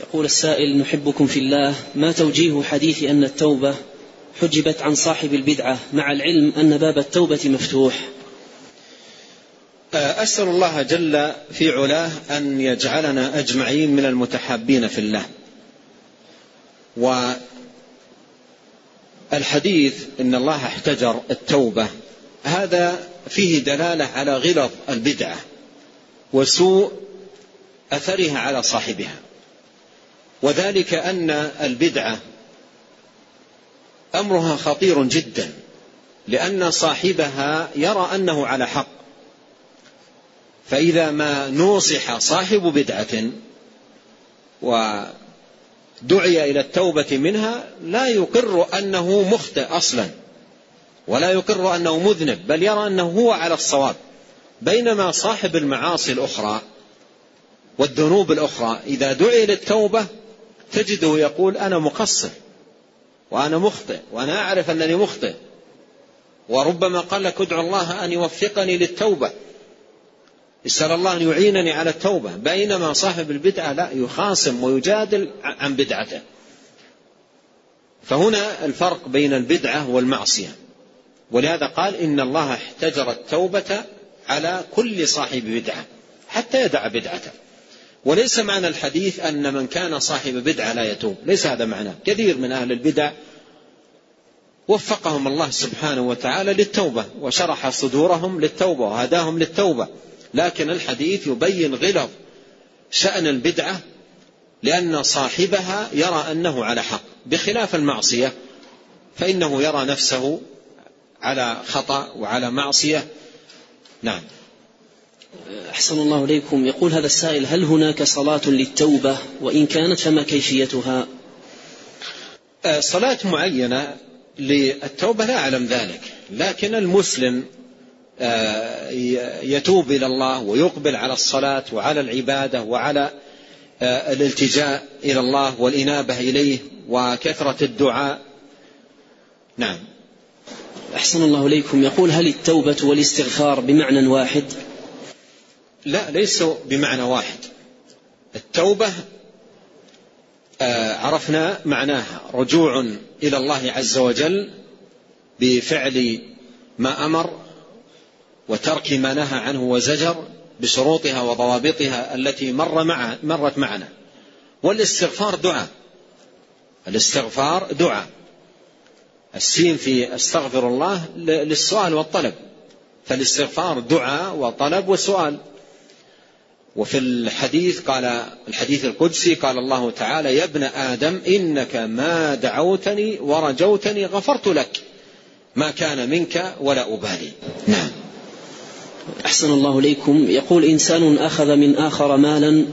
يقول السائل نحبكم في الله. ما توجيه حديث أن التوبة حجبت عن صاحب البدعة مع العلم أن باب التوبة مفتوح؟ أسأل الله جل في علاه أن يجعلنا أجمعين من المتحابين في الله. والحديث إن الله احتجر التوبة هذا فيه دلالة على غلظ البدعة وسوء أثرها على صاحبها. وذلك أن البدعة أمرها خطير جدا لأن صاحبها يرى أنه على حق. فإذا ما نوصح صاحب بدعة ودعي إلى التوبة منها لا يقر أنه مخطئ أصلا ولا يقر أنه مذنب بل يرى أنه هو على الصواب. بينما صاحب المعاصي الأخرى والذنوب الأخرى إذا دعي للتوبة تجده يقول أنا مقصر وأنا مخطئ وأنا أعرف أنني مخطئ وربما قال لك ادعو الله أن يوفقني للتوبة. اسأل الله أن يعينني على التوبة. بينما صاحب البدعة لا يخاصم ويجادل عن بدعته. فهنا الفرق بين البدعة والمعصية. ولهذا قال إن الله احتجر التوبة على كل صاحب بدعة حتى يدع بدعته. وليس معنى الحديث أن من كان صاحب بدعة لا يتوب. ليس هذا معناه كثير من أهل البدع وفقهم الله سبحانه وتعالى للتوبة وشرح صدورهم للتوبة وهداهم للتوبة. لكن الحديث يبين غلظ شأن البدعة لأن صاحبها يرى أنه على حق. بخلاف المعصية فإنه يرى نفسه على خطأ وعلى معصية. نعم. أحسن الله إليكم. يقول هذا السائل هل هناك صلاة للتوبة؟ وإن كانت فما كيفيتها؟ آه، صلاة معينة للتوبة لا أعلم ذلك لكن المسلم آه، يتوب إلى الله ويقبل على الصلاة وعلى العبادة وعلى آه، الالتجاء إلى الله والإنابة إليه وكثرة الدعاء. نعم. أحسن الله إليكم. يقول هل التوبة والاستغفار بمعنى واحد؟ لا ليسوا بمعنى واحد. التوبة آه، عرفنا معناها رجوع إلى الله عز وجل بفعل ما أمر وترك ما نهى عنه وزجر بشروطها وضوابطها التي مر مع مرت معنا. والاستغفار دعاء. الاستغفار دعاء. السين في استغفر الله للسؤال والطلب. فالاستغفار دعاء وطلب وسؤال. وفي الحديث قال الحديث القدسي قال الله تعالى يا ابن آدم إنك ما دعوتني ورجوتني غفرت لك ما كان منك ولا أبالي. نعم. أحسن الله إليكم. يقول إنسان أخذ من آخر مالا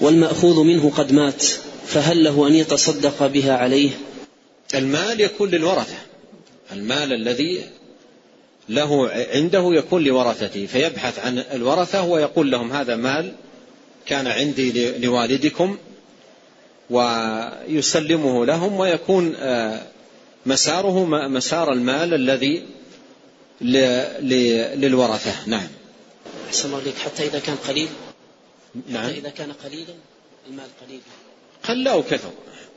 والمأخوذ منه قد مات فهل له أن يتصدق بها عليه؟ المال يكون للورثة. المال الذي له عنده يكون لورثته فيبحث عن الورثة ويقول لهم هذا مال كان عندي لوالدكم ويسلمه لهم ويكون آه، مساره مسار المال الذي للورثة. نعم. أحسن الله عليك. حتى إذا كان قليل؟ نعم. حتى إذا كان قليلا المال قليل. قل أو كثر.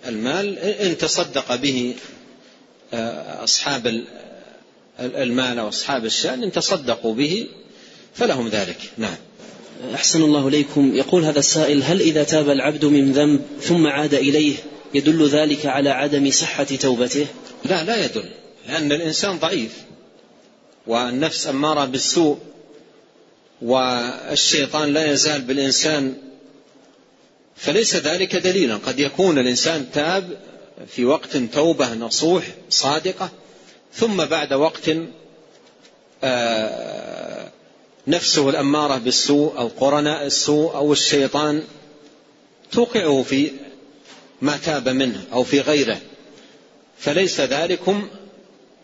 المال إن تصدق به آه، أصحاب المال وأصحاب الشأن إن تصدقوا به فلهم ذلك. نعم. أحسن الله إليكم. يقول هذا السائل هل إذا تاب العبد من ذنب ثم عاد إليه يدل ذلك على عدم صحة توبته؟ لا لا يدل لأن الإنسان ضعيف والنفس أمارة بالسوء والشيطان لا يزال بالإنسان. فليس ذلك دليلا قد يكون الإنسان تاب في وقت توبة نصوح صادقة ثم بعد وقت آه، نفسه الأمارة بالسوء أو قرناء السوء أو الشيطان توقعه في ما تاب منه أو في غيره. فليس ذلكم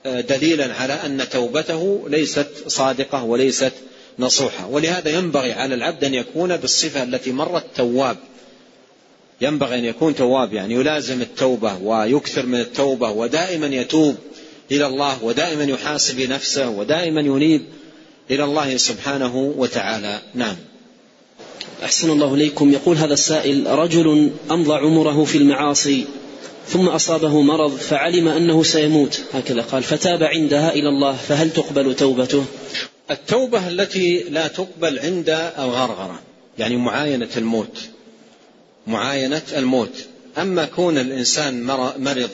آه، دليلا على أن توبته ليست صادقة وليست نصوحة. ولهذا ينبغي على العبد أن يكون بالصفة التي مرت تواب ينبغي أن يكون تواب يعني يلازم التوبة ويكثر من التوبة ودائما يتوب. إلى الله ودائما يحاسب نفسه ودائما ينيب إلى الله سبحانه وتعالى. نعم. أحسن الله إليكم. يقول هذا السائل رجل أمضى عمره في المعاصي ثم أصابه مرض فعلم أنه سيموت. هكذا قال فتاب عندها إلى الله فهل تقبل توبته؟ التوبة التي لا تقبل عند الغرغرة يعني معاينة الموت معاينة الموت. أما كون الإنسان مرض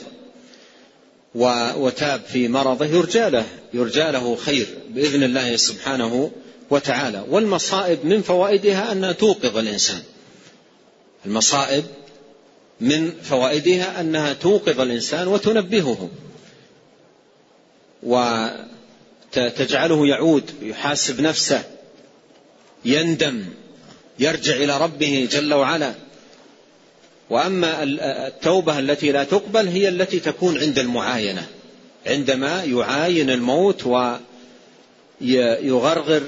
وتاب في مرضه يرجى له يرجى له خير بإذن الله سبحانه وتعالى. والمصائب من فوائدها أنها توقظ الإنسان. المصائب من فوائدها أنها توقظ الإنسان وتنبهه. وتجعله يعود يحاسب نفسه يندم يرجع إلى ربه جل وعلا. وأما التوبة التي لا تقبل هي التي تكون عند المعاينة عندما يعاين الموت ويغرغر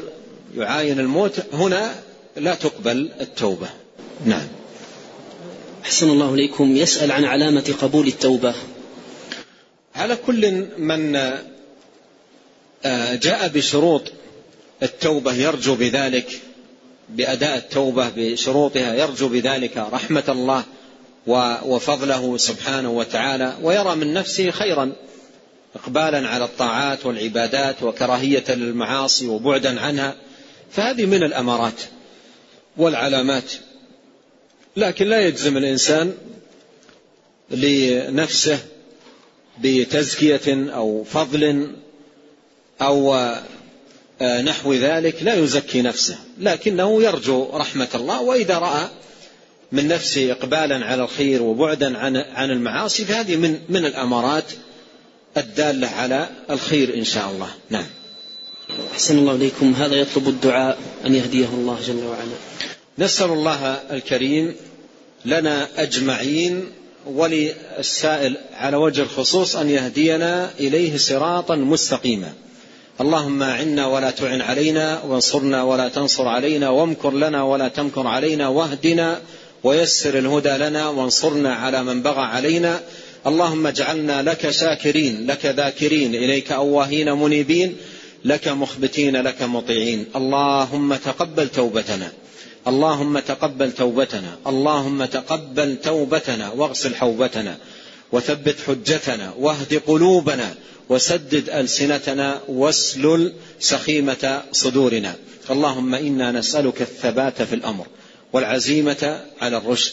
يعاين الموت هنا لا تقبل التوبة. نعم. أحسن الله إليكم. يسأل عن علامة قبول التوبة. على كل من آه، جاء بشروط التوبة يرجو بذلك بأداء التوبة بشروطها يرجو بذلك رحمة الله. وفضله سبحانه وتعالى ويرى من نفسه خيرا اقبالا على الطاعات والعبادات وكراهية للمعاصي وبعدا عنها فهذه من الأمارات والعلامات. لكن لا يجزم الإنسان لنفسه بتزكية أو فضل أو آه، نحو ذلك لا يزكي نفسه لكنه يرجو رحمة الله وإذا رأى من نفسه إقبالا على الخير وبعدا عن عن المعاصي فهذه من من الأمارات الدالة على الخير إن شاء الله. نعم. أحسن الله إليكم. هذا يطلب الدعاء أن يهديه الله جل وعلا. نسأل الله الكريم لنا أجمعين وللسائل على وجه الخصوص أن يهدينا إليه صراطا مستقيما. اللهم اعنا ولا تعن علينا وانصرنا ولا تنصر علينا وامكر لنا ولا تمكر علينا واهدنا ويسر الهدى لنا وانصرنا على من بغى علينا. اللهم اجعلنا لك شاكرين لك ذاكرين إليك أواهين منيبين لك مخبتين لك مطيعين. اللهم تقبل توبتنا اللهم تقبل توبتنا اللهم تقبل توبتنا واغسل حوبتنا وثبت حجتنا واهد قلوبنا وسدد ألسنتنا واسلل سخيمة صدورنا. اللهم إنا نسألك الثبات في الأمر. والعزيمة على الرشد.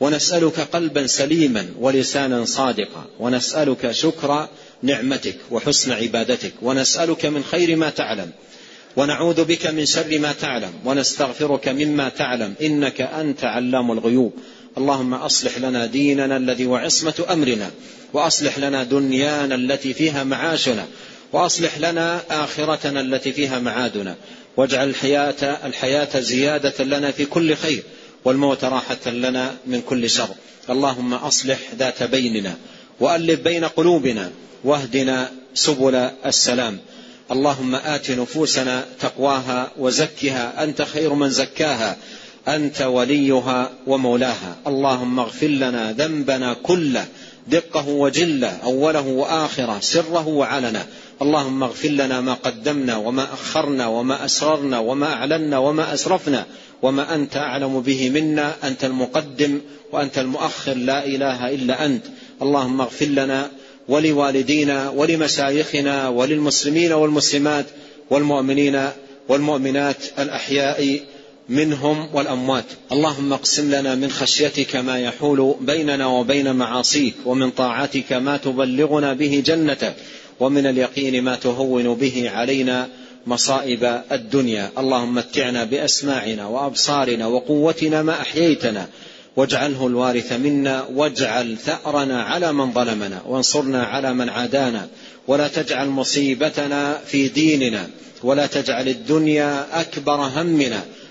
ونسألك قلبا سليما ولسانا صادقا. ونسألك شكر نعمتك وحسن عبادتك. ونسألك من خير ما تعلم. ونعوذ بك من شر ما تعلم. ونستغفرك مما تعلم. إنك أنت علام الغيوب. اللهم أصلح لنا ديننا الذي وعصمة أمرنا. وأصلح لنا دنيانا التي فيها معاشنا. وأصلح لنا آخرتنا التي فيها معادنا. واجعل الحياة الحياة زيادة لنا في كل خير والموت راحة لنا من كل شر. اللهم أصلح ذات بيننا وألف بين قلوبنا واهدنا سبل السلام. اللهم آت نفوسنا تقواها وزكها. أنت خير من زكاها. أنت وليها ومولاها. اللهم اغفر لنا ذنبنا كله دقه وجله أوله وآخره سره وعلنه. اللهم اغفر لنا ما قدمنا وما أخرنا وما أسررنا وما أعلنا وما أسرفنا وما أنت أعلم به منا. أنت المقدم وأنت المؤخر لا إله إلا أنت. اللهم اغفر لنا ولوالدينا ولمشايخنا وللمسلمين والمسلمات والمؤمنين والمؤمنات الأحياء منهم والأموات. اللهم اقسم لنا من خشيتك ما يحول بيننا وبين معاصيك ومن طاعتك ما تبلغنا به جنتك ومن اليقين ما تهون به علينا مصائب الدنيا. اللهم متعنا بأسماعنا وأبصارنا وقوتنا ما أحييتنا. واجعله الوارث منا واجعل ثأرنا على من ظلمنا وانصرنا على من عادانا. ولا تجعل مصيبتنا في ديننا ولا تجعل الدنيا أكبر همنا.